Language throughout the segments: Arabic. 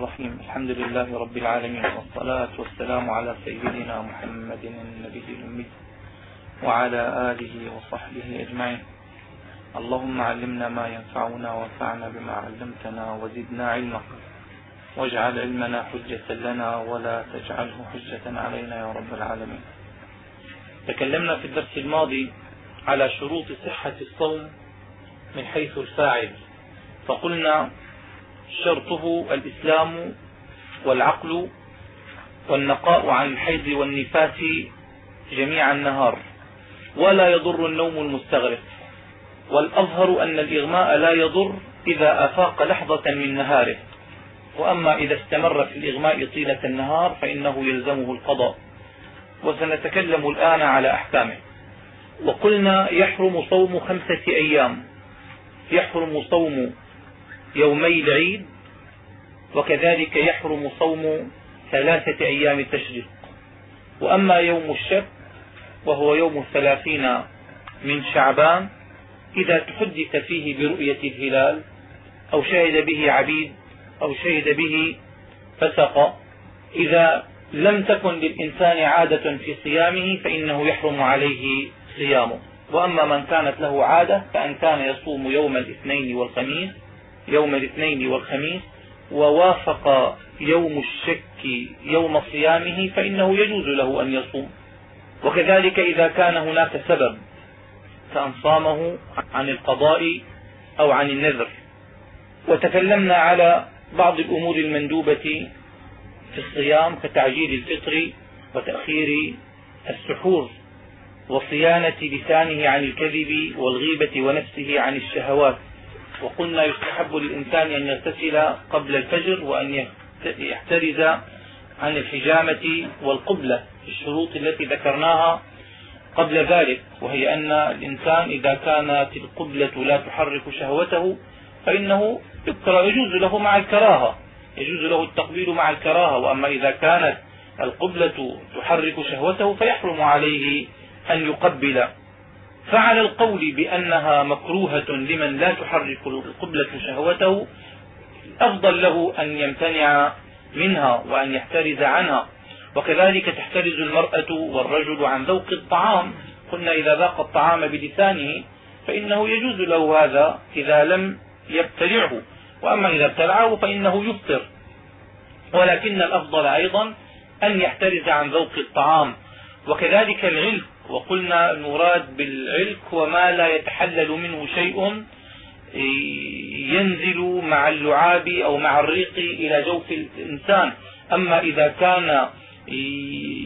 الرحيم. الحمد لله رب العالمين والصلاة والسلام على سيدنا محمد النبي الأمي وعلى آله وصحبه أجمعين. اللهم علمنا ما ينفعنا وانفعنا بما علمتنا وزدنا علما واجعل علمنا حجة لنا ولا تجعله حجة علينا يا رب العالمين. تكلمنا في الدرس الماضي على شروط صحة الصوم من حيث الفاعل فقلنا شرطه الإسلام والعقل والنقاء عن الحيض والنفاس جميع النهار ولا يضر النوم المستغرق. والأظهر أن الإغماء لا يضر إذا أفاق لحظة من نهاره. وأما إذا استمر في الإغماء طيلة النهار فإنه يلزمه القضاء. وسنتكلم الآن على أحكامه. وقلنا يحرم صوم خمسة أيام. يحرم صوم يومي العيد وكذلك يحرم صوم ثلاثة أيام التشريق. وأما يوم الشك وهو يوم الثلاثين من شعبان إذا تحدث فيه برؤية الهلال أو شهد به عبيد أو شهد به فسق إذا لم تكن للإنسان عادة في صيامه فإنه يحرم عليه صيامه. وأما من كانت له عادة فأن كان يصوم يوم الاثنين والخميس يوم الاثنين والخميس ووافق يوم الشك يوم صيامه فإنه يجوز له أن يصوم. وكذلك إذا كان هناك سبب كأن صامه عن القضاء أو عن النذر. وتكلمنا على بعض الأمور المندوبة في الصيام كتعجيل الفطر وتأخير السحور وصيانة لسانه عن الكذب والغيبة ونفسه عن الشهوات. وقلنا يستحب للإنسان أن يغتسل قبل الفجر وأن يحترز عن الحجامة والقبلة الشروط التي ذكرناها قبل ذلك وهي أن الإنسان إذا كانت القبلة لا تحرك شهوته فإنه يجوز له مع الكراهة يجوز له التقبيل مع الكراهة وأما إذا كانت القبلة تحرك شهوته فيحرم عليه أن يقبل. فعلى القول بأنها مكروهة لمن لا تحرك القبلة شهوته أفضل له أن يمتنع منها وأن يحترز عنها. وكذلك تحترز المرأة والرجل عن ذوق الطعام. قلنا إذا ذاق الطعام بلسانه فإنه يجوز له هذا إذا لم يبتلعه. وأما إذا ابتلعه فإنه يفطر. ولكن الأفضل أيضا أن يحترز عن ذوق الطعام. وكذلك العلك وقلنا المراد بالعلك هو ما لا يتحلل منه شيء ينزل مع اللعاب أو مع الريق إلى جوف الإنسان. أما إذا كان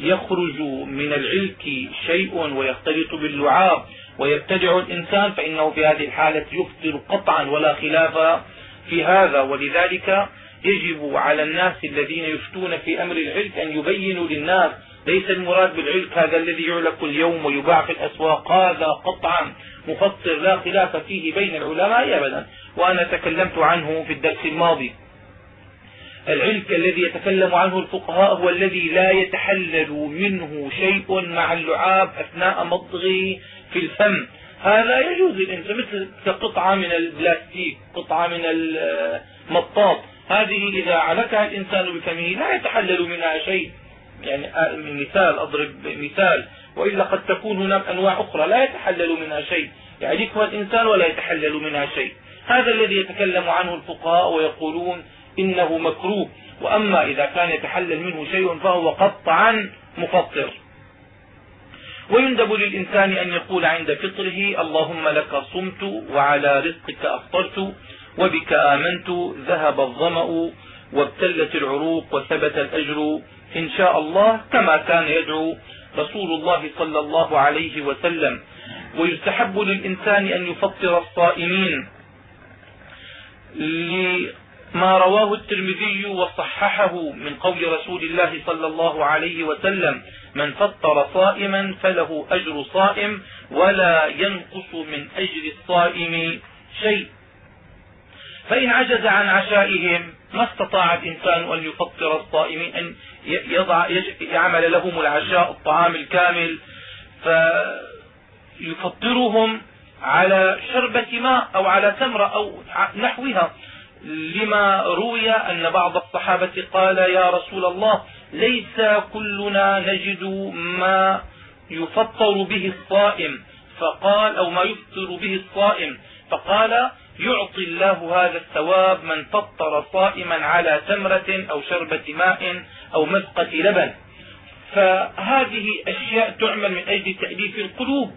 يخرج من العلك شيء ويختلط باللعاب ويبتدع الإنسان فإنه في هذه الحالة يفطر قطعا ولا خلاف في هذا. ولذلك يجب على الناس الذين يفتون في أمر العلك أن يبينوا للناس ليس المراد بالعلك هذا الذي يعلق اليوم ويباع في الأسواق. هذا قطعا مفطر لا خلاف فيه بين العلماء ابدا وأنا تكلمت عنه في الدرس الماضي. العلك الذي يتكلم عنه الفقهاء هو الذي لا يتحلل منه شيء مع اللعاب أثناء مضغه في الفم. هذا يجوز الانسان مثل كقطعة من البلاستيك قطعة من المطاط. هذه إذا علكها الإنسان بفمه لا يتحلل منها شيء. يعني مثال أضرب مثال. وإلا قد تكون هناك أنواع أخرى لا يتحلل منها شيء. يعرفها الإنسان ولا يتحلل منها شيء. هذا الذي يتكلم عنه الفقهاء ويقولون إنه مكروه. وأما إذا كان يتحلل منه شيء فهو قطعا مفطر. ويندب للإنسان أن يقول عند فطره اللهم لك صمت وعلى رزقك أفطرت وبك آمنت ذهب الظمأ وابتلت العروق وثبت الأجر إن شاء الله كما كان يدعو رسول الله صلى الله عليه وسلم. ويستحب للإنسان أن يفطر الصائمين. لما رواه الترمذي وصححه من قول رسول الله صلى الله عليه وسلم من فطر صائما فله أجر صائم ولا ينقص من أجر الصائم شيء. فإن عجز عن عشائهم ما استطاع الإنسان أن يفطر الصائمين أن يضع يعمل لهم العشاء الطعام الكامل فيفطرهم على شربة ماء أو على تمرة أو نحوها. لما روي أن بعض الصحابة قال يا رسول الله ليس كلنا نجد ما يفطر به الصائم. فقال أو ما يفطر به الصائم. فقال يعطي الله هذا الثواب من فطر صائما على تمرة أو شربة ماء أو مسقة لبن. فهذه أشياء تعمل من أجل تأليف القلوب.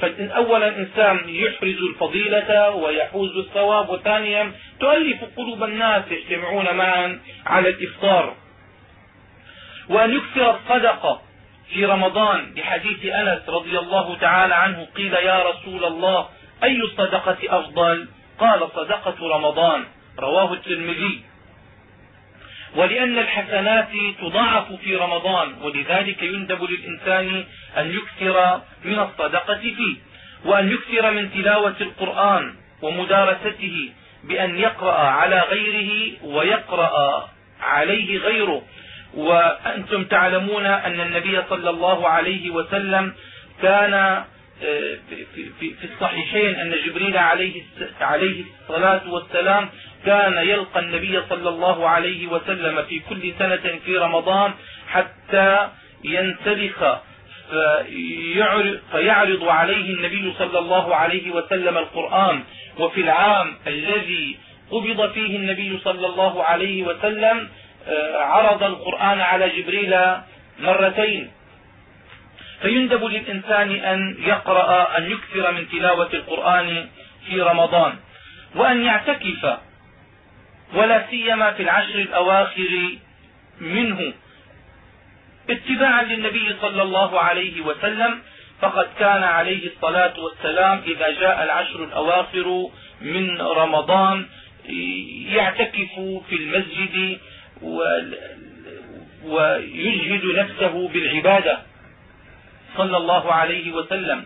فأولا إنسان يحرز الفضيلة ويحوز الثواب وثانيا تؤلف قلوب الناس يجتمعون معا على الإفطار. وأن يكثر الصدقة في رمضان. بحديث أنس رضي الله تعالى عنه قيل يا رسول الله أي الصدقة أفضل؟ قال صدقة رمضان رواه الترمذي. ولأن الحسنات تضاعف في رمضان ولذلك يندب للإنسان أن يكثر من الصدقة فيه وأن يكثر من تلاوة القرآن ومدارسته بأن يقرأ على غيره ويقرأ عليه غيره. وأنتم تعلمون أن النبي صلى الله عليه وسلم كان في الصحيحين أن جبريل عليه عليه الصلاة والسلام كان يلقى النبي صلى الله عليه وسلم في كل سنة في رمضان حتى ينسلخ فيعرض عليه النبي صلى الله عليه وسلم القرآن. وفي العام الذي قبض فيه النبي صلى الله عليه وسلم عرض القرآن على جبريل مرتين. فيندب للإنسان أن يقرأ أن يكثر من تلاوة القرآن في رمضان وأن يعتكف ولا سيما في العشر الأواخر منه. اتباعا للنبي صلى الله عليه وسلم فقد كان عليه الصلاة والسلام إذا جاء العشر الأواخر من رمضان يعتكف في المسجد ويجهد نفسه بالعبادة. صلى الله عليه وسلم.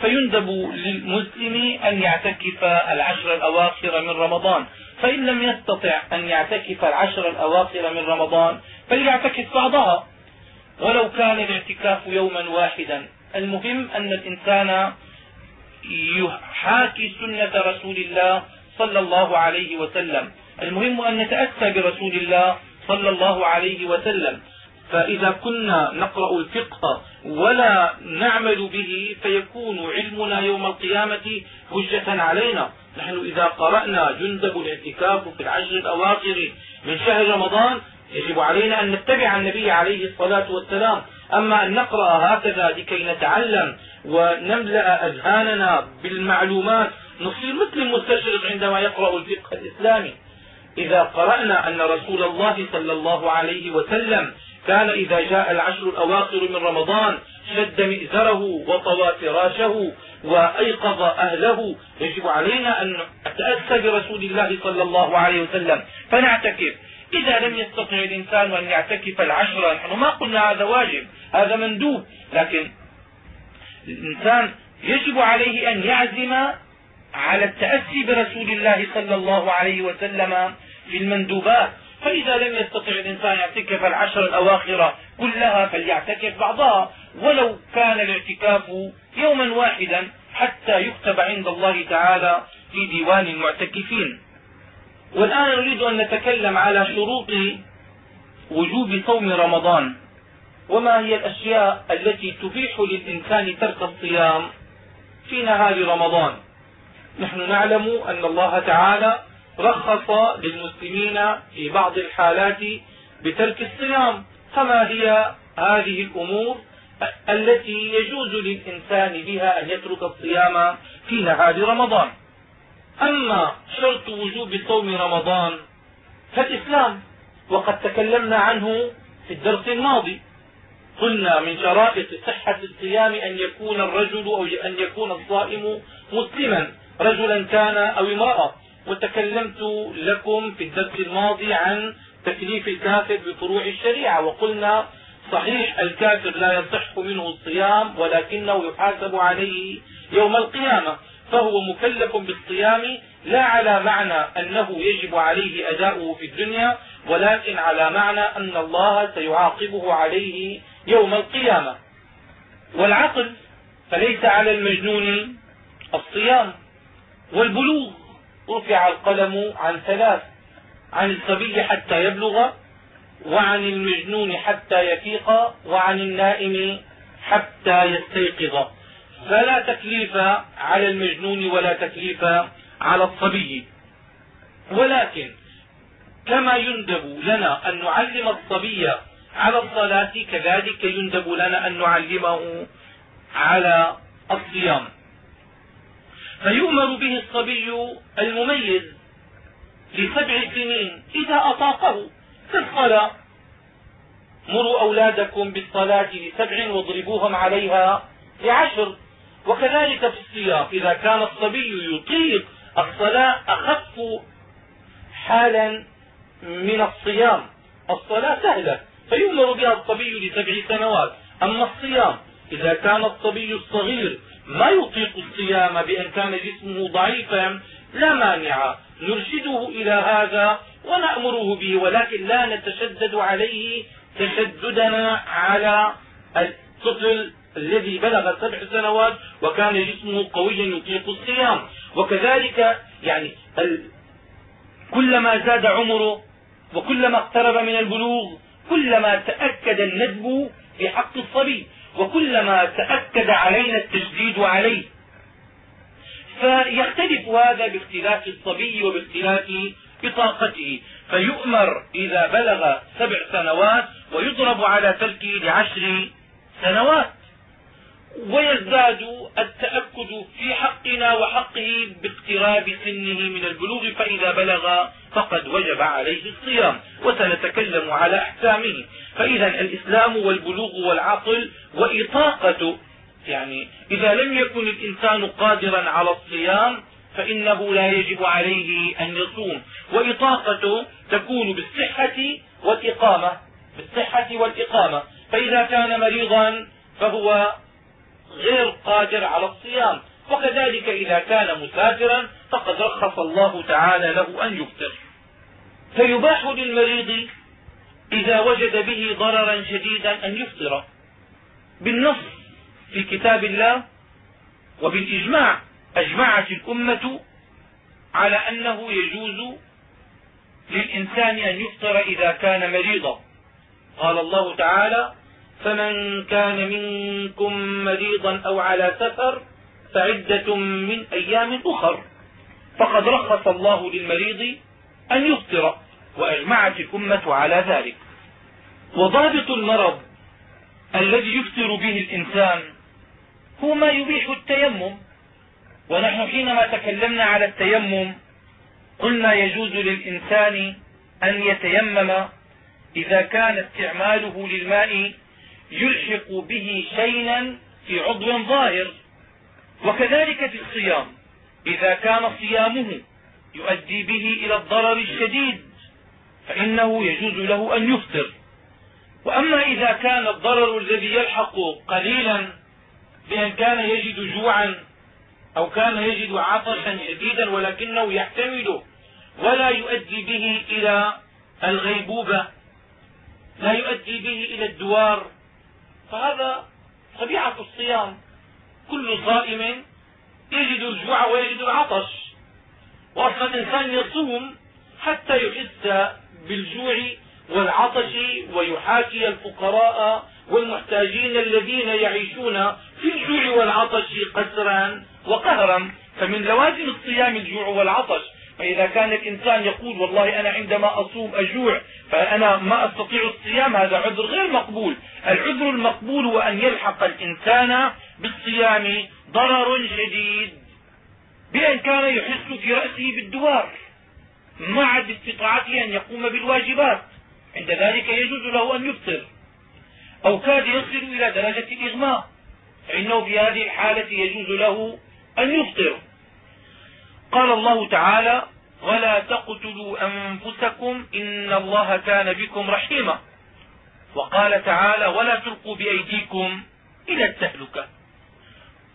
فيندب للمسلم أن يعتكف العشر الأواخر من رمضان. فإن لم يستطع أن يعتكف العشر الأواخر من رمضان فليعتكف بعضها. ولو كان الاعتكاف يوما واحدا. المهم أن الإنسان يحاكي سنة رسول الله صلى الله عليه وسلم. المهم أن نتأسى برسول الله صلى الله عليه وسلم. فإذا كنا نقرأ الفقه ولا نعمل به فيكون علمنا يوم القيامة حجة علينا. نحن إذا قرأنا جندب الاعتكاف في العشر الأواخر من شهر رمضان يجب علينا أن نتبع النبي عليه الصلاة والسلام. أما أن نقرأ هكذا لكي نتعلم ونملأ أذهاننا بالمعلومات نصير مثل المستشرق عندما يقرأ الفقه الإسلامي. إذا قرأنا أن رسول الله صلى الله عليه وسلم كان إذا جاء العشر الأواخر من رمضان شد مئزره وطوى فراشه وأيقظ أهله. يجب علينا أن نتأسى برسول الله صلى الله عليه وسلم. فنعتكف. إذا لم يستطع الإنسان أن يعتكف العشر نحن ما قلنا هذا واجب هذا مندوب. لكن الإنسان يجب عليه أن يعزم على التأسي برسول الله صلى الله عليه وسلم في المندوبات. فإذا لم يستطع الإنسان يعتكف العشر الأواخر كلها فليعتكف بعضها ولو كان الاعتكاف يوما واحدا حتى يكتب عند الله تعالى في ديوان المعتكفين. والآن نريد أن نتكلم على شروط وجوب صوم رمضان. وما هي الأشياء التي تبيح للإنسان ترك الصيام في نهار رمضان؟ نحن نعلم أن الله تعالى رخص للمسلمين في بعض الحالات بترك الصيام فما هي هذه الأمور التي يجوز للإنسان بها أن يترك الصيام في نهار رمضان. أما شرط وجوب صوم رمضان فالإسلام وقد تكلمنا عنه في الدرس الماضي. قلنا من شرائط صحة الصيام أن يكون الرجل أو أن يكون الصائم مسلما رجلا كان أو امرأة. وتكلمت لكم في الدرس الماضي عن تكليف الكافر بفروع الشريعة وقلنا صحيح الكافر لا يصح منه الصيام ولكنه يحاسب عليه يوم القيامة فهو مكلف بالصيام لا على معنى أنه يجب عليه أداؤه في الدنيا ولكن على معنى أن الله سيعاقبه عليه يوم القيامة. والعقل فليس على المجنون الصيام والبلوغ. رفع القلم عن ثلاث عن الصبي حتى يبلغ وعن المجنون حتى يفيق وعن النائم حتى يستيقظ. فلا تكليف على المجنون ولا تكليف على الصبي. ولكن كما يندب لنا أن نعلم الصبي على الصلاة كذلك يندب لنا أن نعلمه على الصيام. فيؤمر به الصبي المميز لسبع سنين إذا أطاقه. في الصلاة. مروا أولادكم بالصلاة لسبع واضربوهم عليها لعشر. وكذلك في الصيام. إذا كان الصبي يطيق الصلاة أخف حالا من الصيام. الصلاة سهلة. فيؤمر بها الصبي لسبع سنوات. أما الصيام. إذا كان الصبي الصغير ما يطيق الصيام بأن كان جسمه ضعيفا لا مانع. نرشده إلى هذا ونأمره به ولكن لا نتشدد عليه تشددنا على الطفل الذي بلغ سبع سنوات وكان جسمه قويا يطيق الصيام. وكذلك يعني كلما زاد عمره وكلما اقترب من البلوغ كلما تأكد الندب في حق الصبي. وكلما تأكد علينا التشديد عليه. فيختلف هذا باختلاف الصبي وباختلاف بطاقته. فيؤمر إذا بلغ سبع سنوات ويضرب على تركه لعشر سنوات. ويزداد التأكد في حقنا وحقه باقتراب سنه من البلوغ فإذا بلغ فقد وجب عليه الصيام وسنتكلم على أحكامه. فإذا الإسلام والبلوغ والعقل وإطاقة يعني إذا لم يكن الإنسان قادرا على الصيام فإنه لا يجب عليه أن يصوم. وإطاقته تكون بالصحة والإقامة بالصحة والإقامة. فإذا كان مريضا فهو غير قادر على الصيام. وكذلك إذا كان مسافرا فقد رخص الله تعالى له أن يفطر. فيباح للمريض إذا وجد به ضررا شديدا أن يفطر. بالنص في كتاب الله وبالإجماع أجمعت الأمة على أنه يجوز للإنسان أن يفطر إذا كان مريضا. قال الله تعالى فمن كان منكم مريضا أو على سفر فعدة من أيام أخر. فقد رخص الله للمريض أن يفطر وأجمعت الأمة على ذلك. وضابط المرض الذي يفطر به الإنسان هو ما يبيح التيمم. ونحن حينما تكلمنا على التيمم قلنا يجوز للإنسان أن يتيمم إذا كان استعماله للماء يلحق به شيئا في عضو ظاهر. وكذلك في الصيام. إذا كان صيامه يؤدي به إلى الضرر الشديد فإنه يجوز له أن يفطر. وأما إذا كان الضرر الذي يلحق قليلا بأن كان يجد جوعا أو كان يجد عطشا شديدا ولكنه يحتمله ولا يؤدي به إلى الغيبوبة لا يؤدي به إلى الدوار فهذا طبيعة الصيام. كل صائم يجد الجوع ويجد العطش. واصلا الإنسان يصوم حتى يحس بالجوع والعطش ويحاكي الفقراء والمحتاجين الذين يعيشون في الجوع والعطش قسرا وقهرا. فمن لوازم الصيام الجوع والعطش فإذا كان الإنسان يقول والله أنا عندما أصوم أجوع فأنا ما أستطيع الصيام هذا عذر غير مقبول. العذر المقبول هو أن يلحق الإنسان بالصيام ضرر شديد بأن كان يحس في رأسه بالدوار مع باستطاعته أن يقوم بالواجبات. عند ذلك يجوز له أن يفطر. أو كاد يصل إلى درجة الإغماء فإنه في هذه الحالة يجوز له أن يفطر. قال الله تعالى ولا تقتلوا أنفسكم إن الله كان بكم رحيما. وقال تعالى ولا تلقوا بأيديكم إلى التهلكة.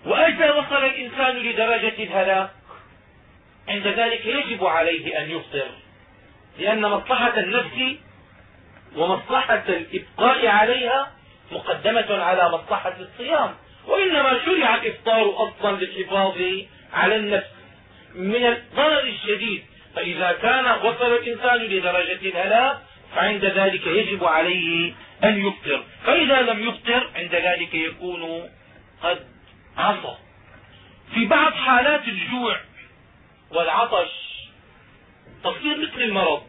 وإذا وصل الإنسان لدرجة الهلاك. عند ذلك يجب عليه أن يفطر لأن مصلحة النفس ومصلحة الإبقاء عليها مقدمة على مصلحة الصيام. وإنما شرع الإفطار أصلا للحفاظ على النفس. من الضرر الشديد. فإذا كان وصل الإنسان لدرجة الهلاك فعند ذلك يجب عليه أن يفطر. فإذا لم يفطر عند ذلك يكون قد عصى. في بعض حالات الجوع والعطش تصير مثل المرض.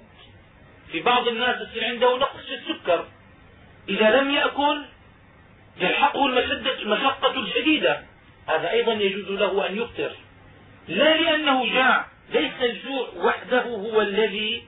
في بعض الناس يصير عنده نقص السكر. إذا لم يأكل يلحقه المشقة الشديدة. هذا أيضا يجوز له أن يفطر. لا لأنه جاع ليس الجوع وحده هو الذي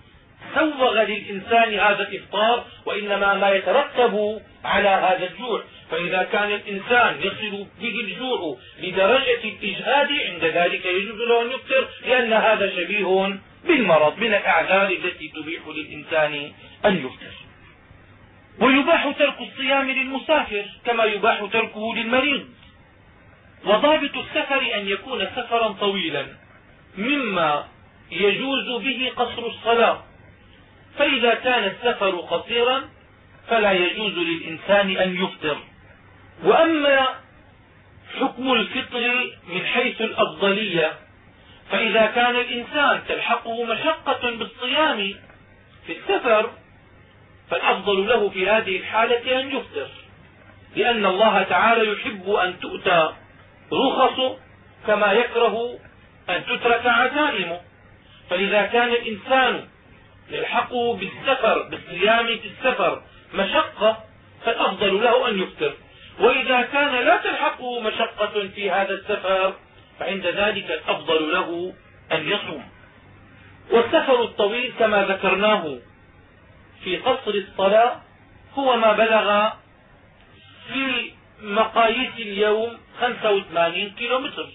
سوغ للإنسان هذا الإفطار وإنما ما يترتب على هذا الجوع. فإذا كان الإنسان يصل به الجوع لدرجة الإجهاد عند ذلك يجوز له أن يفطر لأن هذا شبيه بالمرض من الأعذار التي تبيح للإنسان أن يفطر. ويباح ترك الصيام للمسافر كما يباح تركه للمريض. وضابط السفر أن يكون سفرا طويلا مما يجوز به قصر الصلاة. فإذا كان السفر قصيرا فلا يجوز للإنسان أن يفطر. وأما حكم الفطر من حيث الأفضلية فإذا كان الإنسان تلحقه مشقة بالصيام في السفر فالأفضل له في هذه الحالة أن يفطر. لأن الله تعالى يحب أن تؤتى رخصه كما يكره أن تترك عزائمه فإذا كان الإنسان يلحقه بالسفر بالصيام في السفر مشقة فالأفضل له أن يفطر. وإذا كان لا تلحقه مشقة في هذا السفر فعند ذلك الأفضل له أن يصوم. والسفر الطويل كما ذكرناه في قصر الصلاة هو ما بلغ في مقاييس اليوم 85 كيلو متر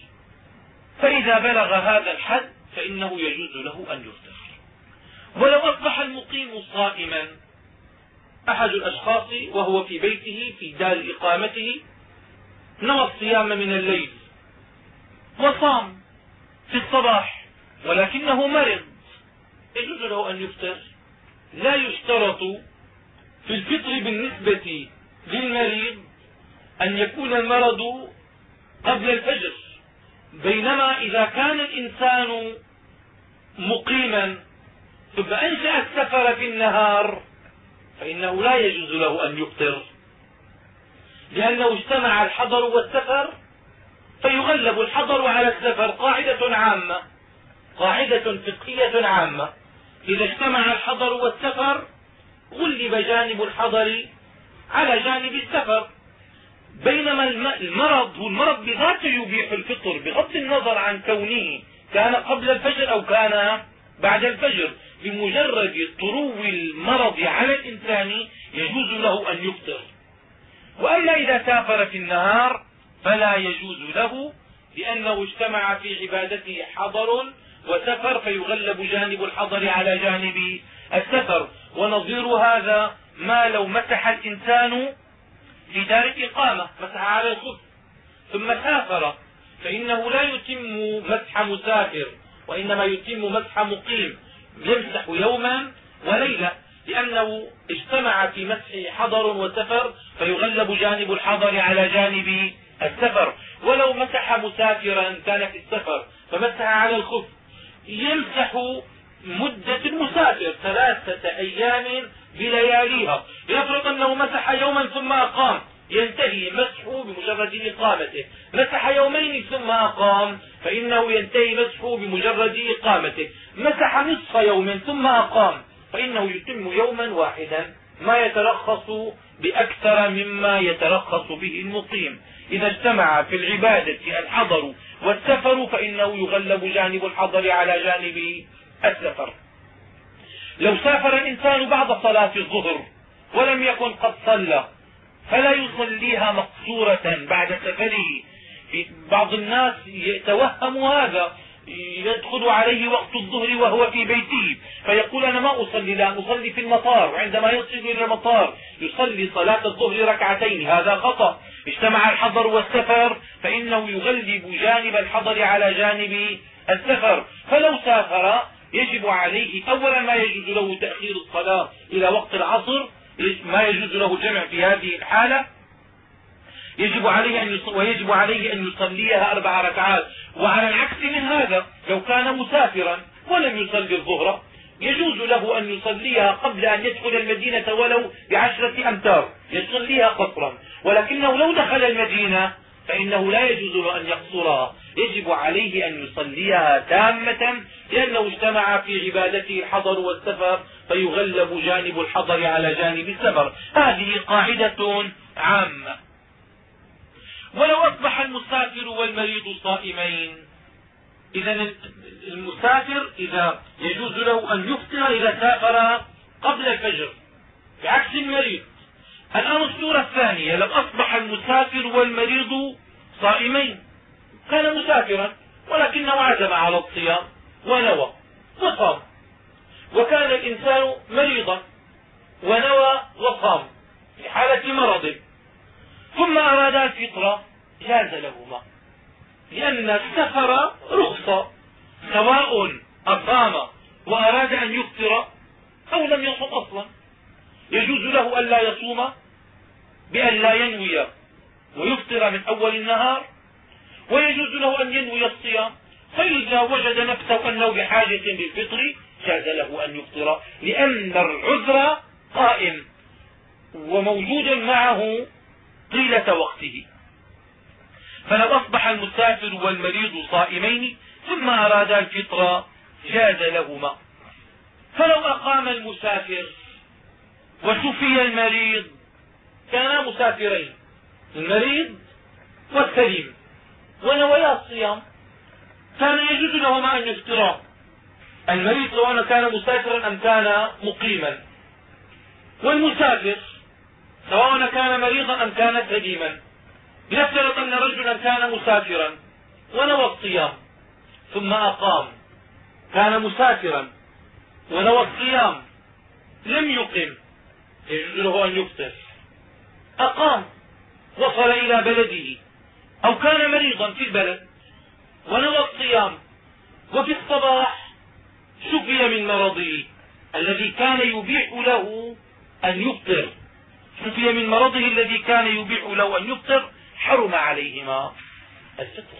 فإذا بلغ هذا الحد فإنه يجوز له أن يفطر ولو أصبح المقيم صائما أحد الأشخاص وهو في بيته في دار إقامته نوى الصيام من الليل وصام في الصباح ولكنه مرض يجوز له أن يفطر لا يشترط في الفطر بالنسبة للمريض أن يكون المرض قبل الفجر. بينما إذا كان الإنسان مقيما ثم أنشأ السفر في النهار فإنه لا يجوز له أن يفطر. لأنه اجتمع الحضر والسفر فيغلب الحضر على السفر قاعدة عامة قاعدة فقهية عامة. إذا اجتمع الحضر والسفر غلب جانب الحضر على جانب السفر. بينما المرض هو المرض بذاته يبيح الفطر بغض النظر عن كونه كان قبل الفجر أو كان بعد الفجر. بمجرد طرو المرض على الإنسان يجوز له أن يفطر. وأما إذا سافر في النهار فلا يجوز له لأنه اجتمع في عبادته حضر وسفر فيغلب جانب الحضر على جانب السفر. ونظير هذا ما لو مسح الإنسان في دار الإقامة مسح على الخف ثم سافر. فإنه لا يتم مسح مسافر وإنما يتم مسح مقيم. يمسح يوما وليلة لأنه اجتمع في مسح حضر وسفر فيغلب جانب الحضر على جانب السفر. ولو مسح مسافرا كان في السفر فمسح على الخف يمسح مدة المسافر ثلاثة أيام بلياليها يفرض أنه مسح يوما ثم أقام. ينتهي مسحه بمجرد إقامته. مسح يومين ثم أقام. فإنه ينتهي مسحه بمجرد إقامته. مسح نصف يوم ثم أقام. فإنه يتم يوما واحدا ما يترخص بأكثر مما يترخص به المقيم. إذا اجتمع في العبادة الحضر والسفر فإنه يغلب جانب الحضر على جانب السفر. لو سافر الإنسان بعد صلاة الظهر ولم يكن قد صلى فلا يصليها مقصورة بعد سفره. بعض الناس يتوهم هذا يدخل عليه وقت الظهر وهو في بيته فيقول أنا ما أصلي لا أصلي في المطار وعندما يصل إلى المطار يصلي صلاة الظهر ركعتين هذا خطأ. اجتمع الحضر والسفر فإنه يغلب جانب الحضر على جانب السفر. فلو سافر يجب عليه أولا ما يجوز له تأخير الصلاة إلى وقت العصر ما يجوز له الجمع في هذه الحالة. يجب عليه أن ويجب عليه أن يصليها أربع ركعات. وعلى العكس من هذا لو كان مسافرا ولم يصلي الظهر يجوز له أن يصليها قبل أن يدخل المدينة ولو بعشرة أمتار. يصليها قصرا. ولكنه لو دخل المدينة فإنه لا يجوز له أن يقصرها. يجب عليه أن يصليها تامة لأنه اجتمع في عبادته الحضر والسفر فيغلب جانب الحضر على جانب السفر. هذه قاعدة عامة. ولو أصبح المسافر والمريض صائمين إذا المسافر إذا يجوز له أن يفطر إذا سافر قبل الفجر بعكس المريض. الآن الصورة الثانية لو أصبح المسافر والمريض صائمين. كان مسافرا ولكنه عزم على الصيام ونوى وصام. وكان الإنسان مريضا ونوى وصام في حالة مرض. ثم أراد الفطرة جاز لهما لأن السفر رخصة سواء أصام وأراد أن يفطر أو لم يصم أصلا. يجوز له أن لا يصوم بأن لا ينوي ويفطر من أول النهار ويجوز له أن ينوي الصيام. فإذا وجد نفسه أنه بحاجة للفطر جاز له أن يفطر لأن العذر قائم وموجود معه طيلة وقته. فلو أصبح المسافر والمريض صائمين ثم أرادا الفطر جاز لهما. فلو أقام المسافر وشفي المريض كانا مسافرين المريض والسليم. ونويا الصيام كان يجوز لهما أن يفطرا. المريض سواء كان مسافرا أم كان مقيما. والمسافر سواء كان مريضا أم كان سليما لنفترض أن رجلا كان مسافرا ونوى الصيام ثم أقام. كان مسافرا ونوى الصيام لم يقم. يجوز له أن يفطر. أقام. وصل إلى بلده. أو كان مريضا في البلد ونوى الصيام وفي الصباح شفي من مرضه الذي كان يبيح له أن يفطر. شفي من مرضه الذي كان يبيح له أن يفطر حرم عليهما الفطر.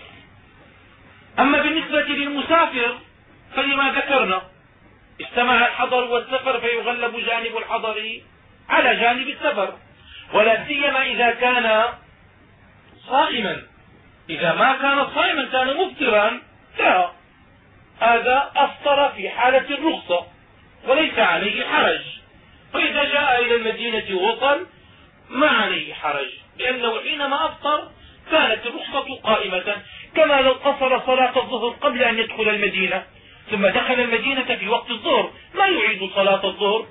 أما بالنسبة للمسافر فلما ذكرنا اجتمع الحضر والسفر فيغلب جانب الحضر على جانب السفر ولا سيما إذا كان صائما. إذا ما كان صائما كان مفطرا لا. هذا أفطر في حالة الرخصة وليس عليه حرج. فإذا جاء إلى المدينة وصل ما عليه حرج لأنه حينما أفطر كانت الرخصة قائمة كما لو قصر صلاة الظهر قبل أن يدخل المدينة ثم دخل المدينة في وقت الظهر ما يعيد صلاة الظهر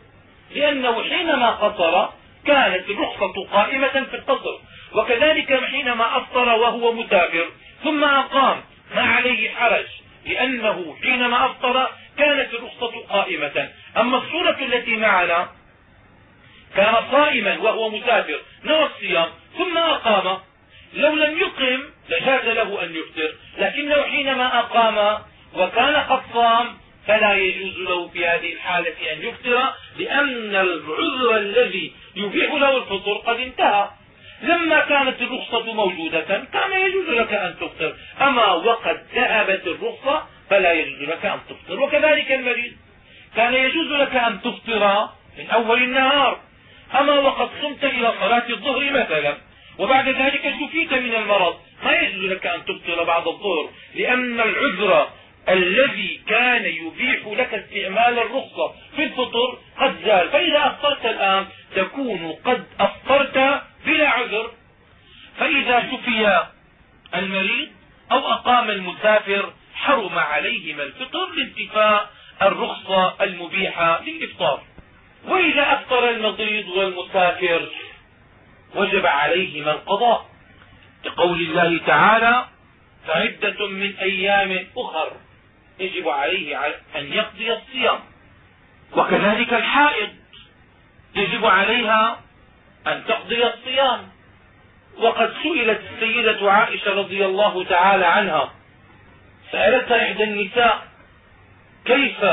لأنه حينما قصر كانت الرخصة قائمة في القصر. وكذلك حينما أفطر وهو مسافر ثم أقام ما عليه حرج لأنه حينما أفطر كانت الرخصة قائمة. أما الصورة التي معنا كان صائما وهو مسافر نوى الصيام ثم أقام. لو لم يقم لجاز له أن يفطر لكنه حينما أقام وكان قد صام فلا يجوز له في هذه الحالة أن يفطر لأن العذر الذي يبيح له الفطر قد انتهى. لما كانت الرخصة موجودة كان يجوز لك أن تفطر أما وقد ذهبت الرخصة فلا يجوز لك أن تفطر وكذلك المريض. كان يجوز لك أن تفطر من أول النهار. أما وقد صمت إلى صلاة الظهر مثلا وبعد ذلك شفيت من المرض. ما يجوز لك أن تفطر بعد الظهر لأن العذر الذي كان يبيح لك استعمال الرخصة في الفطر قد زال. فإذا أفطرت الآن تكون قد أفطرت بلا عذر. فإذا شفي المريض أو أقام المسافر حرم عليهما الفطر لانتفاء الرخصة المبيحة للإفطار. وإذا أفطر المريض والمسافر وجب عليهما القضاء. لقول الله تعالى فعدة من أيام أخر. يجب عليه أن يقضي الصيام. وكذلك الحائض. يجب عليها أن تقضي الصيام. وقد سئلت السيدة عائشة رضي الله تعالى عنها سألتها إحدى النساء كيف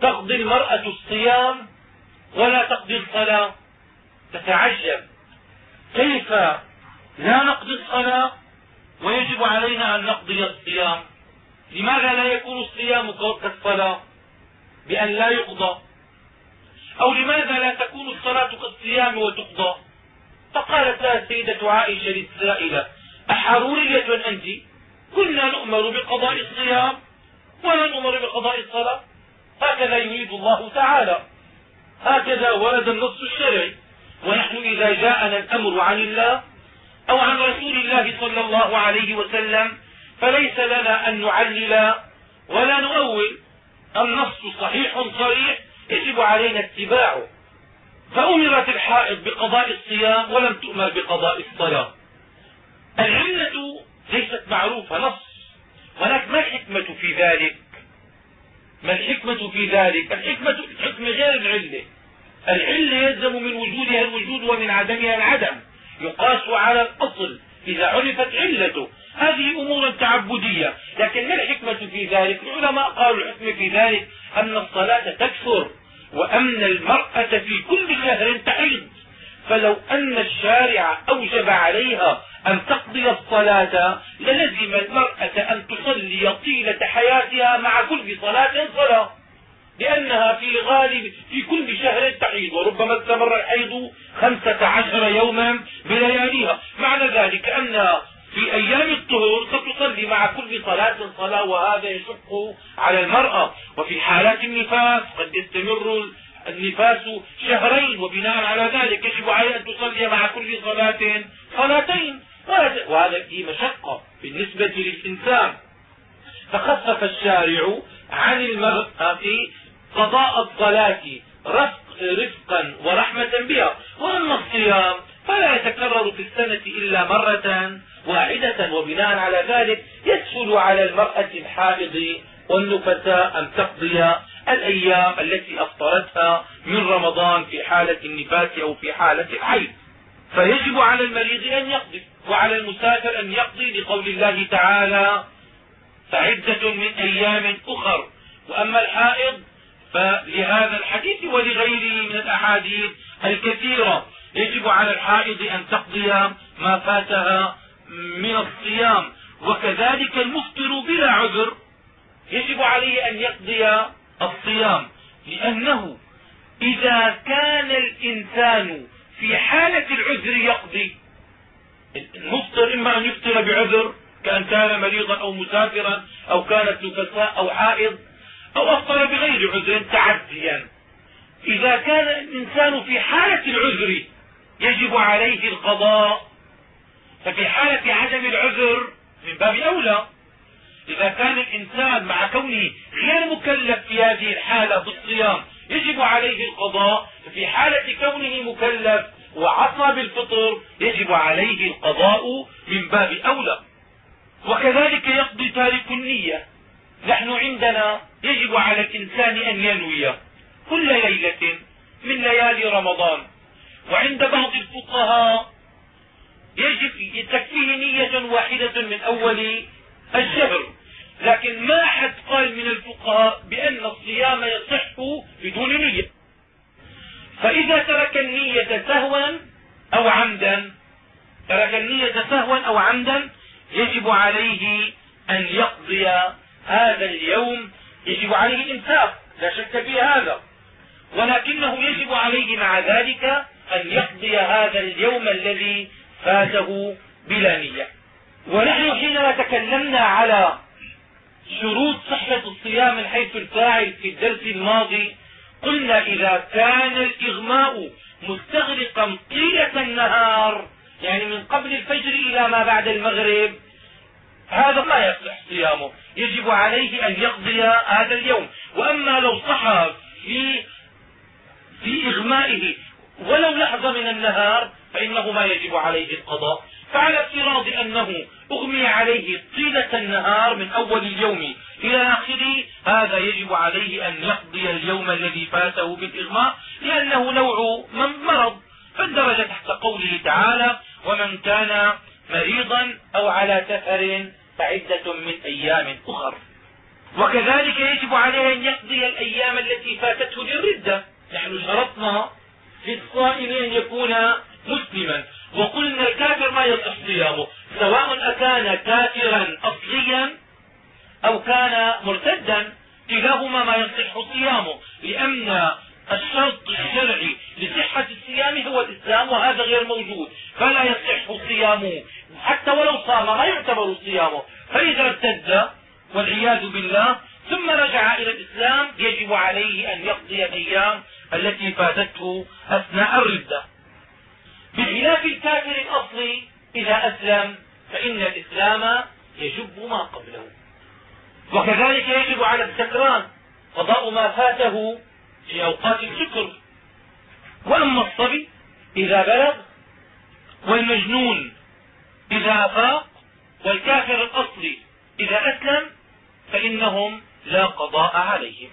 تقضي المرأة الصيام ولا تقضي الصلاة؟ تتعجب. كيف لا نقضي الصلاة؟ ويجب علينا أن نقضي الصيام. لماذا لا يكون الصيام كالصلاة بأن لا يقضى. أو لماذا لا تكون الصلاة كالصيام وتقضى؟ فقالت لها السيدة عائشة للسائلة أحرورية أنت؟ كنا نؤمر بقضاء الصيام ولا نؤمر بقضاء الصلاة. هكذا يريد الله تعالى. هكذا ورد النص الشرعي. ونحن إذا جاءنا الأمر عن الله أو عن رسول الله صلى الله عليه وسلم فليس لنا أن نعلل ولا نؤول. النص صحيح صريح يجب علينا اتباعه. فأمرت الحائض بقضاء الصيام ولم تؤمر بقضاء الصلاة. العلة ليست معروفة نص ولكن ما الحكمة في ذلك؟ ما الحكمة في ذلك؟ الحكمة في الحكم غير العلة. العلة يلزم من وجودها الوجود ومن عدمها العدم. يقاس على الأصل إذا عرفت علته. هذه أمور تعبدية. لكن ما الحكمة في ذلك؟ العلماء قالوا الحكمة في ذلك أن الصلاة تكثر وأن المرأة في كل شهر تحيض فلو أن الشارع أوجب عليها أن تقضي الصلاة للزم المرأة أن تصلي طيلة حياتها مع كل صلاة صلاة لأنها في الغالب في كل شهر تحيض وربما استمر الحيض خمسة عشر يوما بلياليها. معنى ذلك أنها في أيام الطهور ستصلي مع كل صلاة صلاة وهذا يشق على المرأة. وفي حالات النفاس قد يستمر النفاس شهرين وبناء على ذلك يجب عليها أن تصلي مع كل صلاة صلاتين. وهذا فيه مشقة بالنسبة للإنسان. فخفف الشارع عن المرأة قضاء الصلاة رفق رفقا ورحمة بها. وأما الصيام فلا يتكرر في السنة إلا مرة. واحدة وبناء على ذلك يسهل على المرأة الحائض والنفساء أن تقضي الأيام التي أفطرتها من رمضان في حالة النفاس أو في حالة الحيض. فيجب على المريض أن يقضي وعلى المسافر أن يقضي لقول الله تعالى فعدة من أيام أخر. وأما الحائض فلهذا الحديث ولغيره من الأحاديث الكثيرة يجب على الحائض أن تقضي ما فاتها من الصيام. وكذلك المفطر بلا عذر يجب عليه أن يقضي الصيام لأنه إذا كان الإنسان في حالة العذر يقضي. المفطر إما أن يفطر بعذر كأن كان مريضا أو مسافرا أو كانت نفساء أو حائض أو أفطر بغير عذر تعديا. إذا كان الإنسان في حالة العذر يجب عليه القضاء ففي حالة عدم العذر من باب أولى إذا كان الإنسان مع كونه غير مكلف في هذه الحالة بالصيام يجب عليه القضاء ففي حالة كونه مكلف وعصى بالفطر يجب عليه القضاء من باب أولى. وكذلك يقضي تارك النية. نحن عندنا يجب على الإنسان أن ينوي كل ليلة من ليالي رمضان. وعند بعض الفقهاء يجب تكفيه نية واحدة من أول الشهر. لكن ما حد قال من الفقهاء بأن الصيام يصح بدون نية. فإذا ترك النية سهوا أو عمدا ترك النية سهوا أو عمدا يجب عليه أن يقضي هذا اليوم. يجب عليه الإنفاق لا شك في هذا. ولكنه يجب عليه مع ذلك أن يقضي هذا اليوم الذي فاته بلا نية. ونحن حينما تكلمنا على شروط صحة الصيام من حيث الفاعل في الدرس الماضي قلنا إذا كان الإغماء مستغرقا طيلة النهار يعني من قبل الفجر إلى ما بعد المغرب هذا ما يصح صيامه. يجب عليه أن يقضي هذا اليوم. وأما لو صحى في في إغمائه ولو لحظة من النهار فإنه ما يجب عليه القضاء. فعلى افتراض أنه أغمي عليه طيلة النهار من أول اليوم إلى آخره هذا يجب عليه أن يقضي اليوم الذي فاته بالإغماء لأنه نوع من مرض. فاندرج تحت قوله تعالى ومن كان مريضا أو على سفر فعدة من أيام أخر وكذلك يجب عليه أن يقضي الأيام التي فاتته للردة. نحن شرطنا في الصائم أن يكون مسلما. وقلنا الكافر ما يصح صيامه. سواء أكان كافرا أصليا أو كان مرتدا كلاهما ما يصح صيامه. لأن الشرط الشرعي لصحة الصيام هو الإسلام وهذا غير موجود. فلا يصح صيامه. حتى ولو صام ما يعتبر صيامه. فإذا ارتد والعياذ بالله ثم رجع إلى الإسلام يجب عليه أن يقضي الأيام التي فاتته أثناء الردة. بخلاف الكافر الأصلي إذا أسلم فإن الإسلام يجب ما قبله. وكذلك يجب على السكران قضاء ما فاته في أوقات السكر وأما الصبي إذا بلغ والمجنون إذا أفاق والكافر الأصلي إذا أسلم فإنهم لا قضاء عليهم.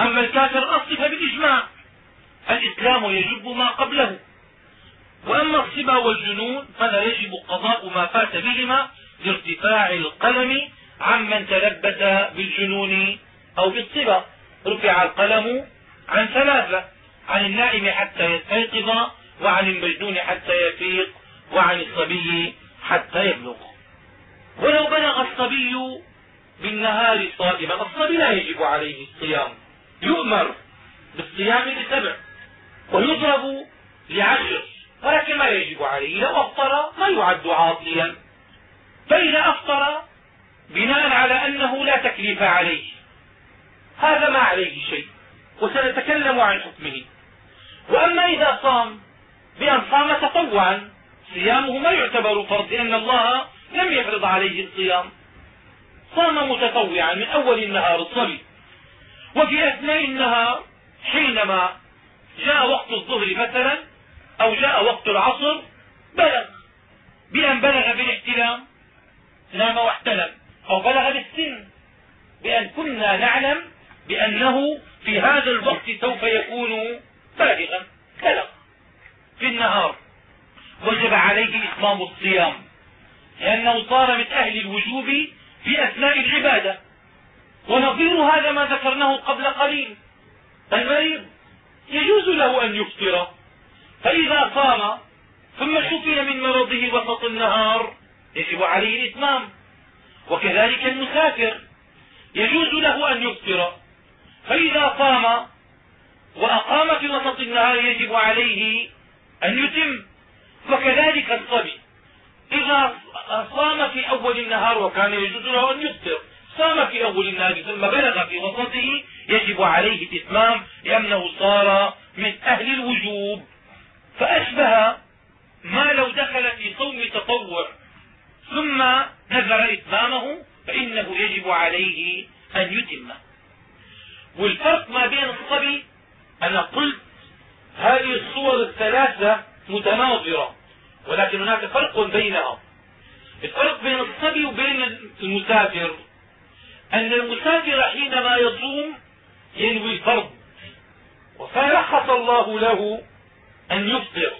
أما الكافر الأصلي فبالإجماع الإسلام يجب ما قبله. وأما الصبا والجنون فلا يجب قضاء ما فات بهما لارتفاع القلم عمن تلبس بالجنون أو بالصبا. رفع القلم عن ثلاثة عن النائم حتى يستيقظ وعن المجنون حتى يفيق وعن الصبي حتى يبلغ. ولو بلغ الصبي بالنهار صائما الصبي لا يجب عليه الصيام. يؤمر بالصيام لسبع ويضرب لعشر. ولكن ما يجب عليه. لو أفطر ما يعد عاصيا فإذا أفطر بناء على أنه لا تكليف عليه. هذا ما عليه شيء وسنتكلم عن حكمه. وأما إذا صام بأن صام تطوعا صيامه ما يعتبر فرض لأن الله لم يفرض عليه الصيام. صام متطوعا من أول النهار الصبي. وفي أثناء النهار حينما جاء وقت الظهر مثلا أو جاء وقت العصر بلغ. بأن بلغ بالاحتلام نام واحتلم. أو بلغ بالسن. بأن كنا نعلم بأنه في هذا الوقت سوف يكون بالغا. بلغ. في النهار. وجب عليه إتمام الصيام. لأنه صار من أهل الوجوب في أثناء العبادة. ونظير هذا ما ذكرناه قبل قليل. المريض يجوز له أن يفطر. فإذا صام ثم شفي من مرضه وسط النهار يجب عليه الإتمام. وكذلك المسافر يجوز له أن يفطر. فإذا صام وأقام في وسط النهار يجب عليه أن يتم. وكذلك الصبي إذا صام في أول النهار وكان يجوز له أن يفطر صام في أول النهار ثم بلغ في وسطه يجب عليه الإتمام لأنه صار من أهل الوجوب. فأشبه ما لو دخل في صوم تطوع ثم نذر إتمامه فإنه يجب عليه أن يتمه والفرق ما بين الصبي أنا قلت هذه الصور الثلاثة متناظرة ولكن هناك فرق بينها. الفرق بين الصبي وبين المسافر أن المسافر حينما يصوم ينوي الفرض وفرخص الله له أن يفطر.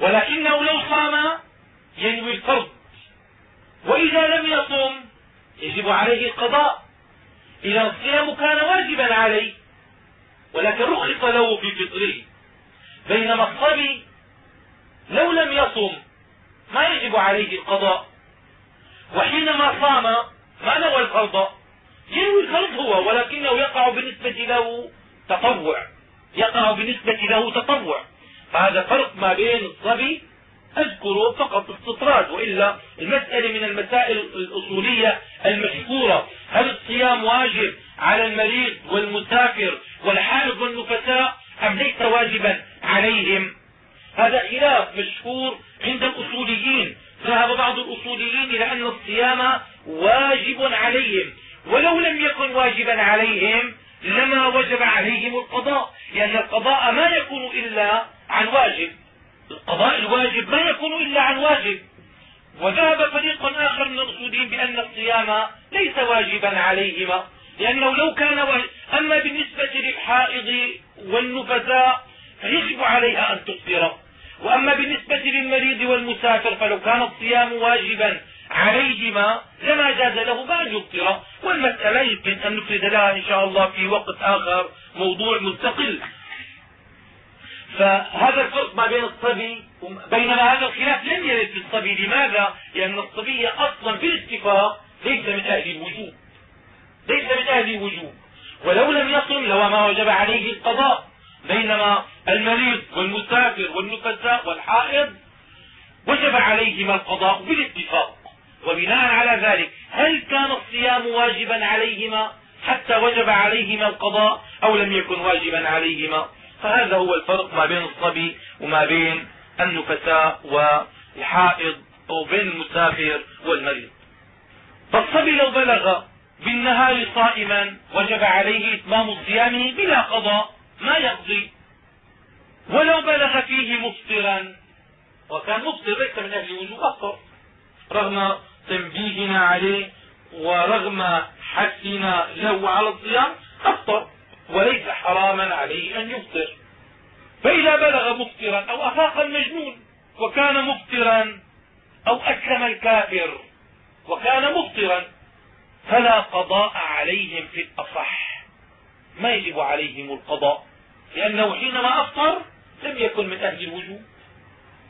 ولكنه لو صام ينوي الفرض وإذا لم يصم يجب عليه القضاء. إذا الصيام كان واجبا عليه ولكن رخص له في فطره. بينما الصبي لو لم يصم ما يجب عليه القضاء. وحينما صام ما نوى الفرض ينوي الفرض هو ولكنه يقع بالنسبة له تطوع. يقع بالنسبة له تطوع. فهذا فرق ما بين الصبي أذكر فقط استطراد وإلا المسألة من المسائل الأصولية المشهورة. هل الصيام واجب على المريض والمسافر والحائض والنفساء أم ليس واجبا عليهم؟ هذا خلاف مشهور عند الأصوليين. ذهب بعض الأصوليين إلى أن الصيام واجب عليهم ولو لم يكن واجبا عليهم لما وجب عليهم القضاء لأن القضاء ما يكون إلا عن واجب. القضاء الواجب ما يكون إلا عن واجب. وذهب فريق آخر من الاصوليين بأن الصيام ليس واجبا عليهما. لأنه لو كان واجب. أما بالنسبة للحائض والنفساء فيجب عليها أن تفطر. وأما بالنسبة للمريض والمسافر فلو كان الصيام واجبا عليهما لما جاز لهما أن يفطر. والمسألة يمكن أن نفرد لها إن شاء الله في وقت آخر موضوع مستقل. فهذا الفرق ما بين الصبي بينما هذا الخلاف لم يرد في الصبي. لماذا؟ لأن الصبي أصلا في الاتفاق ليس من أهل الوجوب. ليس من أهل الوجوب. ولو لم يصم لو ما وجب عليه القضاء. بينما المريض والمسافر والنفساء والحائض وجب عليهما القضاء بالاتفاق. وبناء على ذلك هل كان الصيام واجبا عليهما؟ حتى وجب عليهما القضاء أو لم يكن واجبا عليهما؟ فهذا هو الفرق ما بين الصبي وما بين النفساء والحائض أو بين المسافر والمريض. فالصبي لو بلغ بالنهار صائما وجب عليه إتمام صيامه بلا قضاء ما يقضي. ولو بلغ فيه مفطرا وكان مفطر ليس من أهل الوجوب أفطر. رغم تنبيهنا عليه ورغم حثنا له على الصيام أفطر. وليس حراما عليه أن يفطر. فإذا بلغ مفطرا أو أفاق المجنون وكان مفطرا أو أسلم الكافر وكان مفطرا فلا قضاء عليهم في الأصح. ما يجب عليهم القضاء لأنه حينما أفطر لم يكن من أهل الوجوب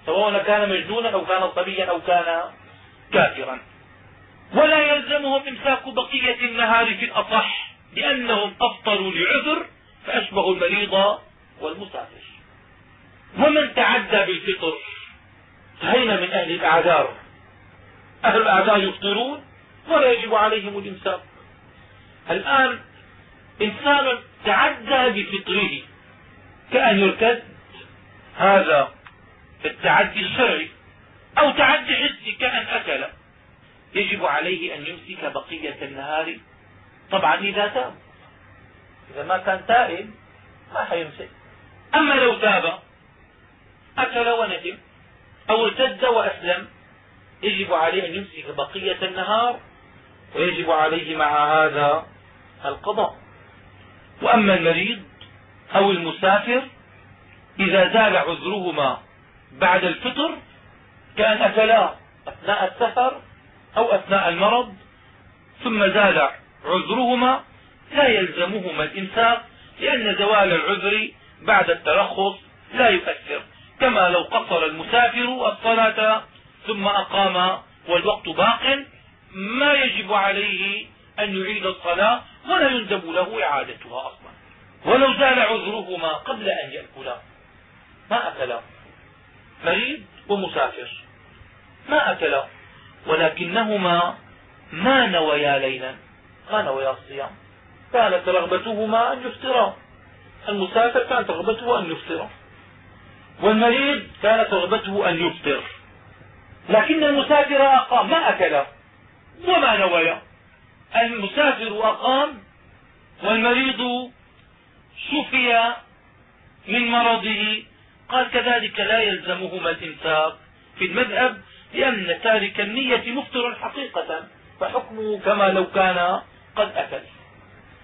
سواء كان مجنونا أو كان صبيا أو كان كافرا. ولا يلزمهم إمساك بقية النهار في الأصح. لأنهم أفطروا لعذر فأشبهوا المريض والمسافر. ومن تعدى بالفطر؟ فهينا من أهل الأعذار. أهل الأعذار يفطرون ولا يجب عليهم الإمساك. الآن إنسان تعدى بفطره كأن يرتد هذا التعدي الشرعي أو تعدي حسي كأن أكل. يجب عليه أن يمسك بقية النهار طبعا إذا تاب. إذا ما كان تائب ما حيمسك. أما لو تاب أكل وندم أو ارتد وأسلم يجب عليه أن يمسك بقية النهار ويجب عليه مع هذا القضاء. وأما المريض أو المسافر إذا زال عذرهما بعد الفطر كان أكلا أثناء السفر أو أثناء المرض ثم زال عذرهما لا يلزمهما الإمساك لأن زوال العذر بعد الترخص لا يؤثر. كما لو قصر المسافر الصلاة ثم أقام والوقت باق ما يجب عليه أن يعيد الصلاة ولا يندب له إعادتها أصلا. ولو زال عذرهما قبل أن يأكلا. ما أكلا. مريض ومسافر. ما أكلا. ولكنهما ما نويا ليلا. ما نويا الصيام كانت رغبتهما أن يفطرا. المسافر كانت رغبته أن يفطر والمريض كانت رغبته أن يفطر. لكن المسافر أقام. ما أكل؟ وما نويا المسافر أقام والمريض شفي من مرضه. قال كذلك لا يلزمهما الإمساك في المذهب لأن تارك النية مفطر حقيقة. فحكمه كما لو كان قد أكل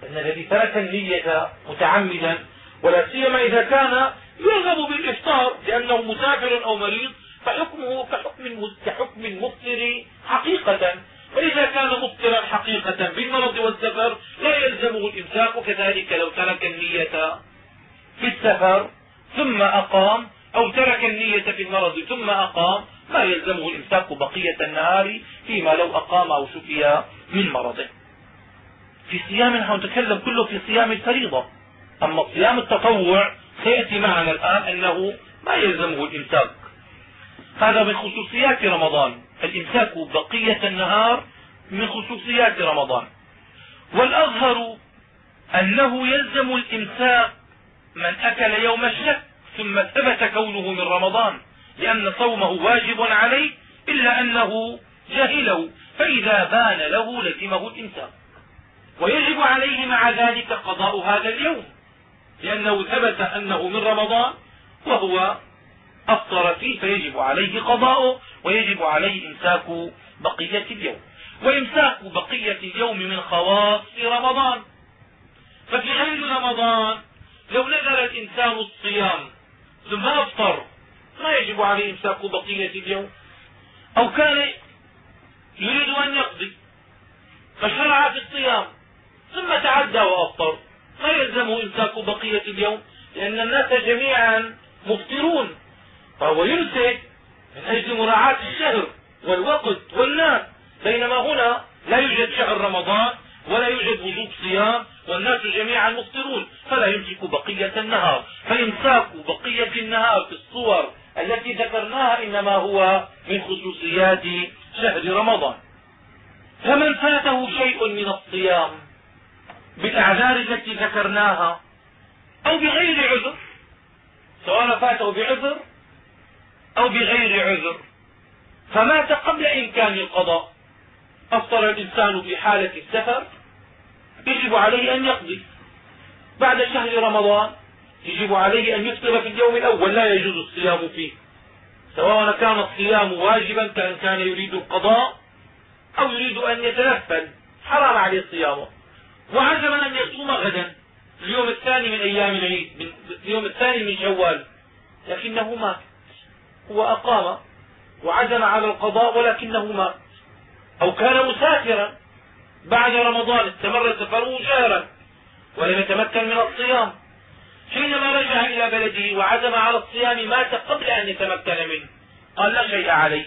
ان الذي ترك النية متعمدا ولا سيما إذا كان يرغب بالإفطار لأنه مسافر أو مريض فحكمه كحكم كحكم المفطر حقيقة. وإذا كان مفطرا حقيقة بالمرض والسفر لا يلزمه الإمساك وكذلك لو ترك النية في السفر ثم أقام أو ترك النية في المرض ثم أقام ما يلزمه الإمساك بقية النهار فيما لو أقام أو شفي من مرضه. في صيام نحن نتكلم كله في صيام الفريضة. أما صيام التطوع سيأتي معنا الآن أنه ما يلزمه الإمساك. هذا من خصوصيات رمضان. الإمساك بقية النهار من خصوصيات رمضان. والأظهر أنه يلزم الإمساك من أكل يوم الشك ثم ثبت كونه من رمضان لأن صومه واجب عليه إلا أنه جهله فإذا بان له لزمه الإمساك. ويجب عليه مع ذلك قضاء هذا اليوم لأنه ثبت أنه من رمضان وهو أفطر فيه فيجب عليه قضاؤه ويجب عليه إمساك بقية اليوم. وإمساك بقية اليوم من خواص رمضان. ففي غير رمضان لو نذر الإنسان الصيام ثم أفطر ما يجب عليه إمساك بقية اليوم؟ أو كان يريد أن يقضي فشرع في الصيام. ثم تعدى وأفطر. ما يلزمه إمساك بقية اليوم؟ لأن الناس جميعا مفطرون. فهو يمسك من أجل مراعاة الشهر والوقت والناس. بينما هنا لا يوجد شهر رمضان ولا يوجد وجوب صيام والناس جميعا مفطرون. فلا يمسك بقية النهار. فإمساك بقية النهار في الصور التي ذكرناها إنما هو من خصوصيات شهر رمضان. فمن فاته شيء من الصيام بالأعذار التي ذكرناها أو بغير عذر سواء فاته بعذر أو بغير عذر. فمات قبل إمكان القضاء. أفطر الإنسان في حالة السفر يجب عليه أن يقضي. بعد شهر رمضان يجب عليه أن يفطر في اليوم الأول لا يجوز الصيام فيه. سواء كان الصيام واجبا كان كان يريد القضاء أو يريد أن يتنفل حرام عليه صيامه. وعزم أن يصوم غدا اليوم الثاني من أيام العيد من اليوم الثاني من شوال. لكنه مات. هو أقام وعزم على القضاء ولكنه مات. أو كان مسافرا بعد رمضان استمر سفره شهرا ولم يتمكن من الصيام. حينما رجع إلى بلده وعزم على الصيام مات قبل أن يتمكن منه. قال لا شيء عليه.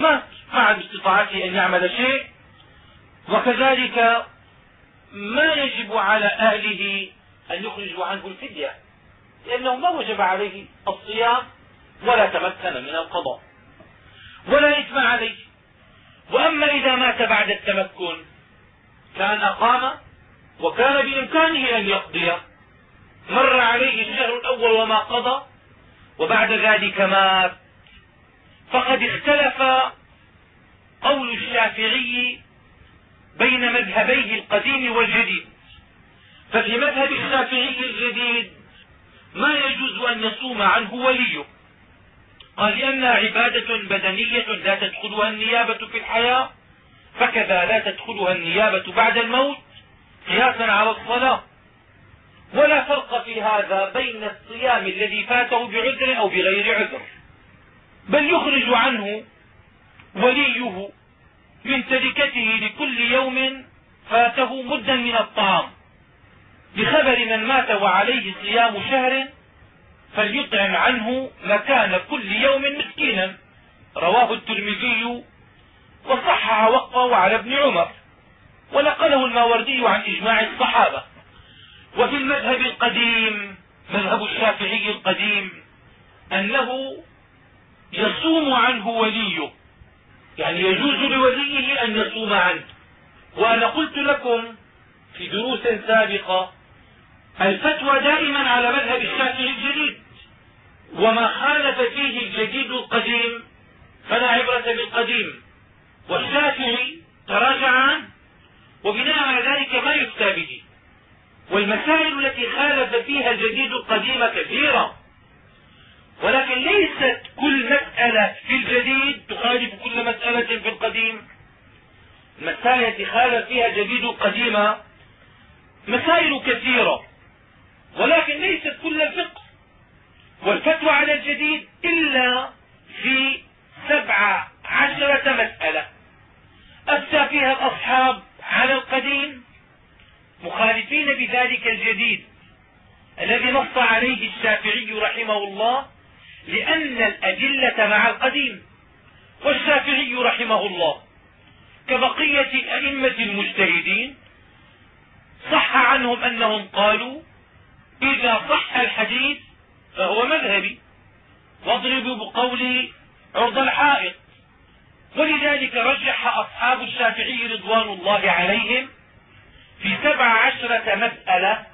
مات. ما عاد باستطاعته أن يعمل شيء. وكذلك ما يجب على أهله أن يخرجوا عنه الفدية لأنه ما وجب عليه الصيام ولا تمكن من القضاء ولا إثم عليه. وأما إذا مات بعد التمكن كان أقام وكان بإمكانه أن يقضي. مر عليه الشهر الأول وما قضى وبعد ذلك مات. فقد اختلف قول الشافعي بين مذهبيه القديم والجديد. ففي مذهب الشافعي الجديد ما يجوز أن يصوم عنه وليه. قال لأنها عبادة بدنية لا تدخلها النيابة في الحياة فكذا لا تدخلها النيابة بعد الموت قياسا على الصلاة. ولا فرق في هذا بين الصيام الذي فاته بعذر أو بغير عذر. بل يخرج عنه وليه من تركته لكل يوم فاته مدا من الطعام. بخبر من مات وعليه صيام شهر فليطعم عنه مكان كل يوم مسكينا. رواه الترمذي وصحح وقفه على ابن عمر ونقله الماوردي عن إجماع الصحابة. وفي المذهب القديم مذهب الشافعي القديم أنه يصوم عنه وليه. يعني يجوز لوليه أن يصوم عنه. وأنا قلت لكم في دروس سابقة الفتوى دائما على مذهب الشافعي الجديد. وما خالف فيه الجديد القديم فلا عبرة بالقديم. والشافعي تراجع عنه وبناء على ذلك ما يفتى به. والمسائل التي خالف فيها الجديد القديم كثيرة. ولكن ليست كل مسألة في الجديد تخالف كل مسألة في القديم. المسائل التي خالف فيها الجديد القديم مسائل كثيرة ولكن ليست كل الفقه والفتوى على الجديد إلا في سبع عشرة مسألة. أفتى فيها الأصحاب على القديم مخالفين بذلك الجديد الذي نص عليه الشافعي رحمه الله لأن الأدلة مع القديم. والشافعي رحمه الله كبقية الأئمة المجتهدين صح عنهم أنهم قالوا إذا صح الحديث فهو مذهبي. واضربوا بقول عرض الحائط. ولذلك رجح أصحاب الشافعي رضوان الله عليهم في سبع عشرة مسألة.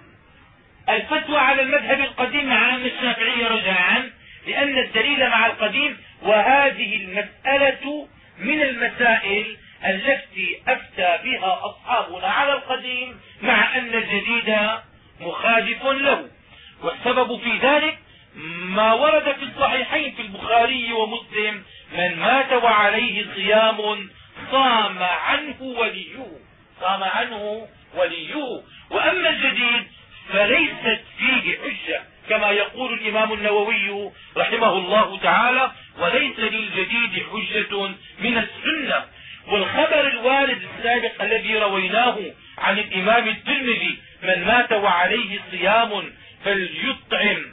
الفتوى على المذهب القديم أن الشافعي رجع عنه لأن الدليل مع القديم وهذه المسألة من المسائل التي أفتى بها أصحابنا على القديم مع أن الجديد مخالف له. والسبب في ذلك ما ورد في الصحيحين في البخاري ومسلم من مات وعليه صيام صام عنه وليه صام عنه وليه. وأما الجديد فليست فيه حجة. كما يقول الإمام النووي رحمه الله تعالى وليس للجديد حجة من السنة. والخبر الوارد السابق الذي رويناه عن الإمام الترمذي من مات وعليه صيام فليطعم.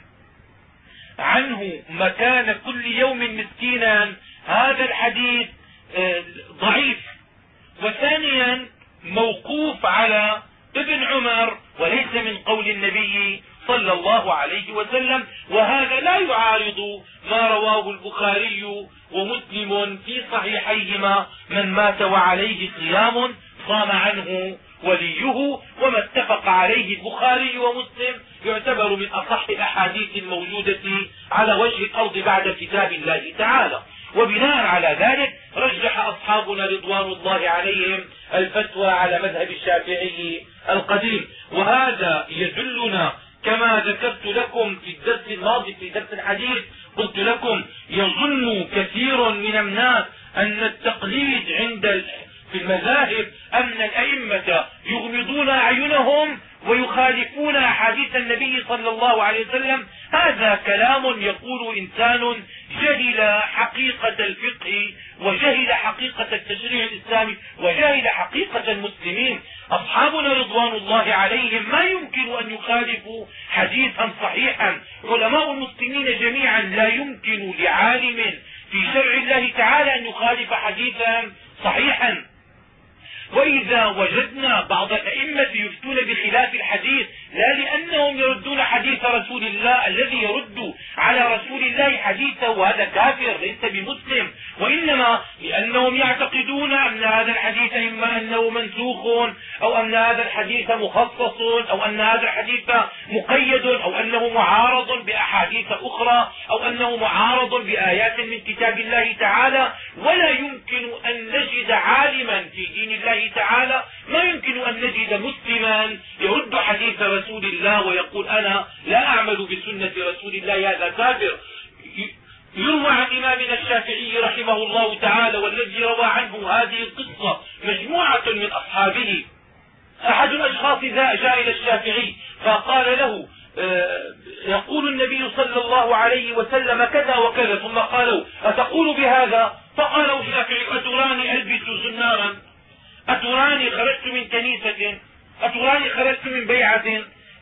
عنه مكان كل يوم مسكينا هذا الحديث آه، ضعيف. وثانيا موقوف على ابن عمر وليس من قول النبي صلى الله عليه وسلم وهذا لا يعارض ما رواه البخاري ومسلم في صحيحيهما من مات وعليه صيام صام عنه وليه وما اتفق عليه البخاري ومسلم يعتبر من أصح الأحاديث الموجودة على وجه الأرض بعد كتاب الله تعالى. وبناء على ذلك رجح أصحابنا رضوان الله عليهم الفتوى على مذهب الشافعي القديم. وهذا يدلنا كما ذكرت لكم في الدرس الماضي في درس الحديث قلت لكم يظن كثير من الناس أن التقليد عند في المذاهب أن الأئمة يغمضون أعينهم ويخالفون أحاديث النبي صلى الله عليه وسلم. هذا كلام يقول إنسان جهل حقيقة الفقه وجهل حقيقة التشريع الإسلامي وجهل حقيقة المسلمين. أصحابنا رضوان الله عليهم ما يمكن أن يخالفوا حديثا صحيحا. علماء المسلمين جميعا لا يمكن لعالم في شرع الله تعالى أن يخالف حديثا صحيحا. وإذا وجدنا بعض الأئمة يفتون بخلاف الحديث لا لأنهم يردون حديث رسول الله الذي يرد على رسول الله حديثه وهذا كافر ليس بمسلم. وإنما لأنهم يعتقدون أن هذا الحديث إما أنه منسوخ أو أن هذا الحديث مخصص أو أن هذا الحديث مقيد أو أنه معارض بأحاديث أخرى أو أنه معارض بآيات من كتاب الله تعالى. ولا يمكن أن نجد عالما في دين الله تعالى ما يمكن أن نجد مسلما يرد حديث رسول الله ويقول أنا لا أعمل بسنة رسول الله هذا كافر. يروى عن إمامنا الشافعي رحمه الله تعالى والذي روى عنه هذه القصة مجموعة من أصحابه. أحد الأشخاص جاء إلى الشافعي فقال له آه، يقول النبي صلى الله عليه وسلم كذا وكذا ثم قالوا أتقول بهذا؟ فقال الشافعي أتراني ألبس زنارا أتراني خرجت من كنيسة؟ أتراني خرجت من بيعة؟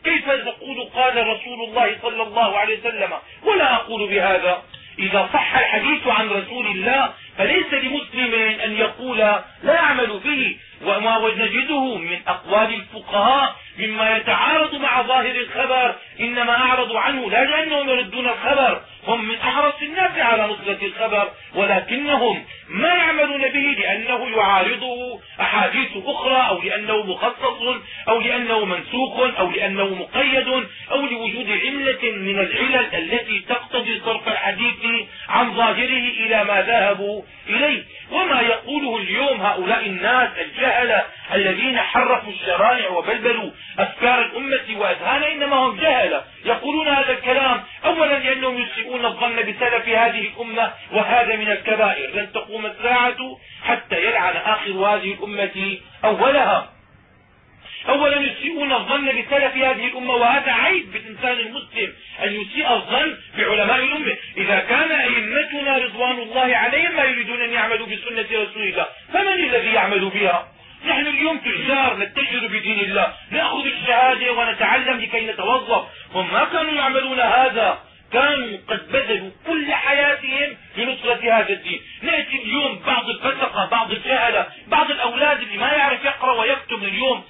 كيف تقول قال رسول الله صلى الله عليه وسلم؟ ولا أقول بهذا. إذا صح الحديث عن رسول الله فليس لمسلم أن يقول لا أعمل به وما نجده من أقوال الفقهاء مما يتعارض مع ظاهر الخبر إنما أعرضوا عنه لا لأنهم يردون الخبر هم من أحرص الناس على نصرة الخبر ولكنهم ما يعملون به لأنه يعارضه أحاديث أخرى أو لأنه مخصص أو لأنه منسوخ أو لأنه مقيد أو لوجود علة من العلل التي تقتضي صرف الحديث عن ظاهره إلى ما ذهبوا إليه. وما يقوله اليوم هؤلاء الناس الجهلة الذين حرفوا الشرائع وبلبلوا أفكار الأمة وأذهان إنما هم جهلة. يقولون هذا الكلام أولا لأنهم يسيئون الظن بسلف هذه الأمة وهذا من الكبائر. لن تقوم الساعة حتى يلعن آخر هذه الأمة أولها. اولا يسيئون الظن بسلف هذه الأمة وهذا عيب بالانسان المسلم أن يسيء الظن بعلماء الأمة. إذا كان أئمتنا رضوان الله عليهم لا يريدون أن يعملوا بسنة رسول الله فمن الذي يعمل بها؟ نحن اليوم تجار نتجر بدين الله نأخذ الشهادة ونتعلم لكي نتوظف. هم ما كانوا يعملون هذا كانوا قد بذلوا كل حياتهم لنصرة هذا الدين. نأتي اليوم بعض الفسقة بعض الجهلة بعض الأولاد اللي ما يعرف يقرأ ويكتب اليوم.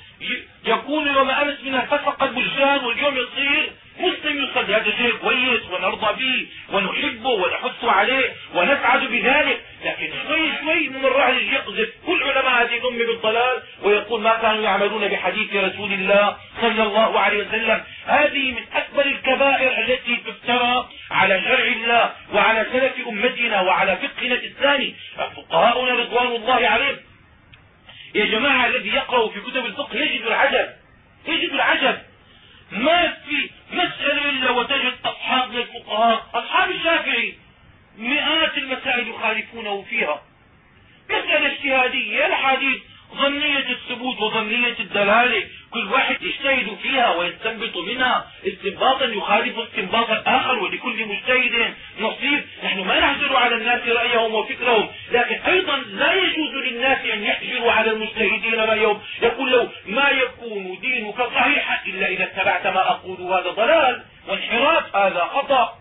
يكون يوم أمس من الفسقة البلجان واليوم يصير مسلم يصلي. هذا شيء كويس ونرضى به ونحبه ونحث عليه ونسعد بذلك. لكن شوي شوي من الرعد يقذف. كل علماء هذه الأمة بالضلال ويقول ما كانوا يعملون بحديث رسول الله صلى الله عليه وسلم. هذه من أكبر الكبائر التي تفترى على شرع الله وعلى سلف أمتنا وعلى فقهنا الإسلامي. فقهاؤنا رضوان الله عليهم. يا جماعة الذي يقرأ في كتب الفقه يجد العجب يجد العجب. ما في مسألة إلا وتجد أصحاب الفقهاء أصحاب الشافعي مئات المسائل يخالفونه فيها. مسألة اجتهادية الحديث ظنية الثبوت وظنية الدلالة كل واحد يجتهد فيها ويستنبط منها استنباطا يخالف استنباط الآخر ولكل مجتهد نصيب. نحن ما نحجر على الناس رأيهم وفكرهم لكن أيضا لا يجوز للناس أن يحجروا على المجتهدين رأيهم. يقول له ما يكون دينك صحيحا إلا إذا اتبعت ما أقول هذا ضلال وانحراف هذا خطأ.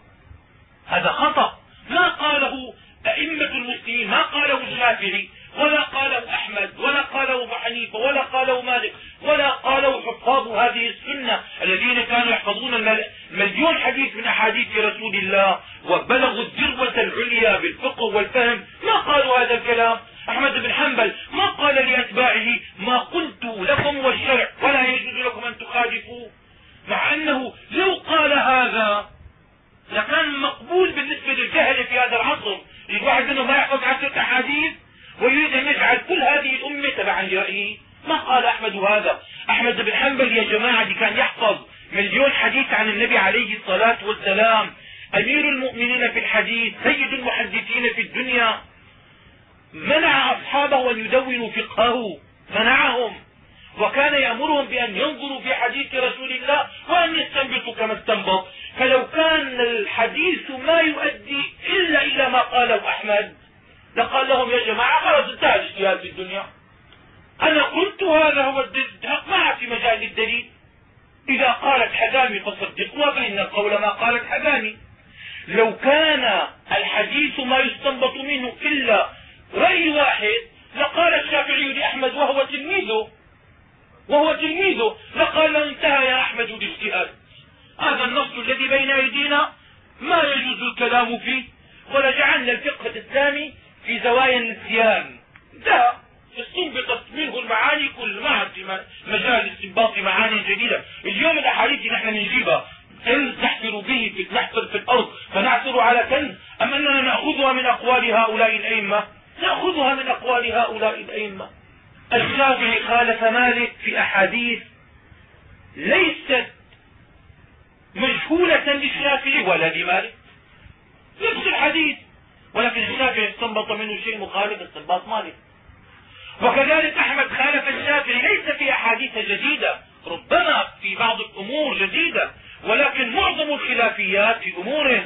هذا خطأ. ما قاله أئمة المسلمين ما قاله الشافعي. ولا قاله أحمد ولا قاله حنيفة ولا قاله مالك ولا قاله حفاظ هذه السنة الذين كانوا يحفظون مليون حديث من أحاديث رسول الله وبلغوا الذروة العليا بالفقه والفهم. ما قالوا هذا الكلام؟ أحمد بن حنبل ما قال لأتباعه ما قلت لكم والشرع ولا يجوز لكم أن تخالفوا مع أنه لو قال هذا لكان مقبول بالنسبة للجهل في هذا العصر الواحد منهم ما يحفظ عشرة أحاديث ويريد أن يجعل كل هذه الأمة تبعا لرأيه ما قال أحمد هذا أحمد بن حنبل يا جماعة دي كان يحفظ مليون حديث عن النبي عليه الصلاة والسلام أمير المؤمنين في الحديث سيد المحدثين في الدنيا منع أصحابه أن يدونوا فقهه منعهم وكان يأمرهم بأن ينظروا في حديث رسول الله وأن يستنبطوا كما استنبط فلو كان الحديث ما يؤدي إلا إلى ما قاله أحمد لقال لهم يا جماعة خلاص انتهى الاجتهاد في الدنيا أنا قلت هذا هو الدليل ما في مجال للدليل إذا قالت حزامي فصدقوها فإن القول ما قالت حزامي لو كان الحديث ما يستنبط منه إلا رأي واحد لقال الشافعي لأحمد وهو تلميذه وهو تلميذه لقال له انتهى يا أحمد الاجتهاد هذا النص الذي بين أيدينا ما يجوز الكلام فيه ولجعلنا الفقه الإسلامي في زوايا النسيان انتهى استنبطت منه المعاني كلها في مجال استنباط معاني جديدة اليوم الأحاديث اللي نحن بنجيبها كنز نحفر به في نحفر في الأرض فنعثر على كنز أم أننا نأخذها من أقوال هؤلاء الأئمة نأخذها من أقوال هؤلاء الأئمة الشافعي خالف مالك في أحاديث ليست مجهولة للشافعي ولا لمالك نفس الحديث ولكن الشافعي استنبط منه شيء مخالف استنباط مالك وكذلك أحمد خالف الشافعي ليس في أحاديث جديدة ربما في بعض الأمور جديدة الخلافيات في أمور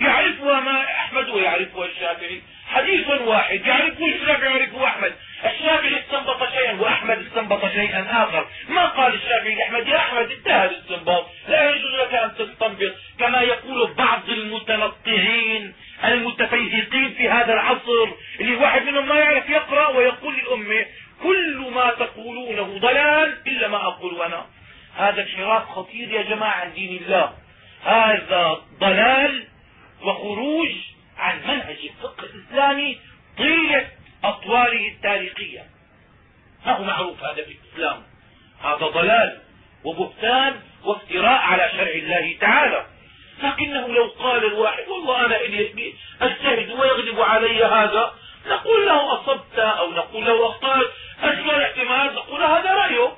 يعرفها ما أحمد ويعرفها الشافعي. حديث واحد يعرفه الشافعي يعرفه أحمد. الشافعي استنبط شيئا وأحمد استنبط شيئا آخر. ما قال الشافعي لأحمد يا أحمد انتهى الاستنباط. لا يجوز لك أن تستنبط. كما يقول بعض المتنطعين المتفيهقين في هذا العصر اللي واحد منهم ما يعرف يقرأ ويقول للأمة كل ما تقولونه ضلال إلا ما أقول أنا. هذا انحراف خطير يا جماعة عن دين الله هذا ضلال وخروج عن منهج الفقه الإسلامي طيلة أطواره التاريخية ما هو معروف هذا في الإسلام هذا ضلال وبهتان وافتراء على شرع الله تعالى لكنه لو قال الواحد والله أنا إلي أجتهد ويغلب علي هذا نقول له أصبت أو نقول له أخطأت أشبه الاحتمال نقول هذا رأيه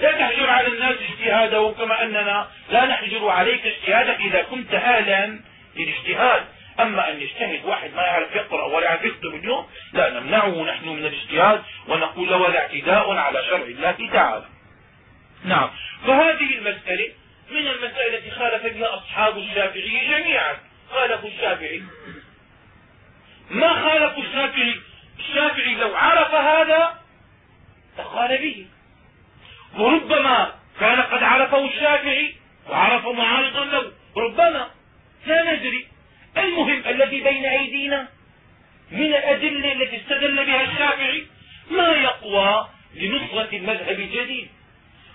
لا تحجر على الناس اجتهاده كما أننا لا نحجر عليك اجتهادك إذا كنت أهلا للاجتهاد أما أن يجتهد واحد ما يعرف يقرأ ولا يعرف يكتب اليوم لا نمنعه نحن من الاجتهاد ونقول له هذا اعتداء على شرع الله تعالى نعم فهذه المسألة من المسائل التي خالف بها أصحاب الشافعي جميعا خالفوا الشافعي ما خالفوا الشافعي الشافعي لو عرف هذا لقال به وربما كان قد عرفه الشافعي وعرف معارضا له ربما لا ندري المهم الذي بين أيدينا من الأدلة التي استدل بها الشافعي يقوى لنصرة المذهب الجديد.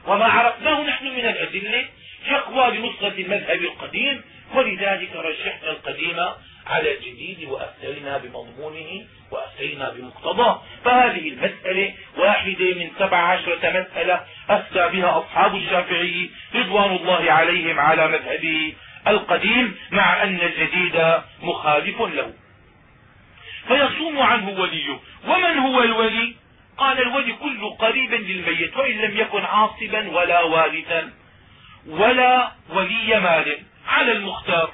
وما عرفناه نحن من الأدلة يقوى لنصرة المذهب القديم ولذلك رجحنا القديم على الجديد وأفتينا بمضمونه وأفتينا بمقتضاه. فهذه المسألة واحدة من سبع عشرة مسألة أفتى بها أصحاب الشافعي رضوان الله عليهم على مذهبه القديم مع أن الجديد مخالف له. فيصوم عنه وليه. ومن هو الولي؟ قال الولي كل قريب للميت وإن لم يكن عاصبا ولا وارثا ولا ولي مال. على المختار.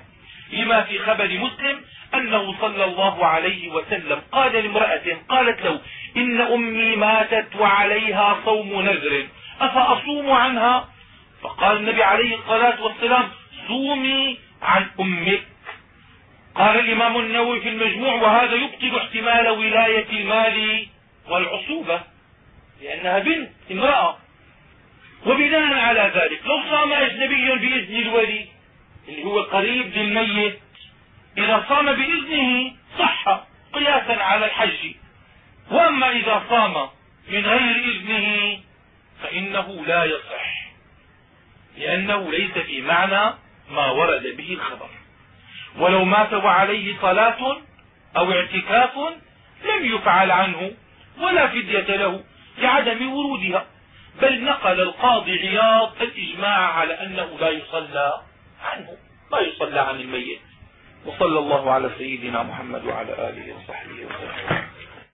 لما في خبر مسلم أنه صلى الله عليه وسلم قال لامرأة قالت له إن أمي ماتت وعليها صوم نذر أفأصوم عنها؟ فقال النبي عليه الصلاة والسلام صومي عن أمك. قال الإمام النووي في المجموع وهذا يبطل احتمال ولاية المال والعصوبة لأنها بنت امرأة. وبناء على ذلك لو صام أجنبي بإذن الولي اللي هو قريب للميت إذا صام بإذنه صح قياسا على الحج. وأما إذا صام من غير إذنه فإنه لا يصح لأنه ليس في معنى ما ورد به الخبر. ولو مات وعليه صلاة أو اعتكاف لم يفعل عنه ولا فدية له لعدم ورودها. بل نقل القاضي عياض الإجماع على أنه لا يصلى عنه ما يصلى عن الميت. وصلى الله على سيدنا محمد وعلى آله وصحبه وسلم.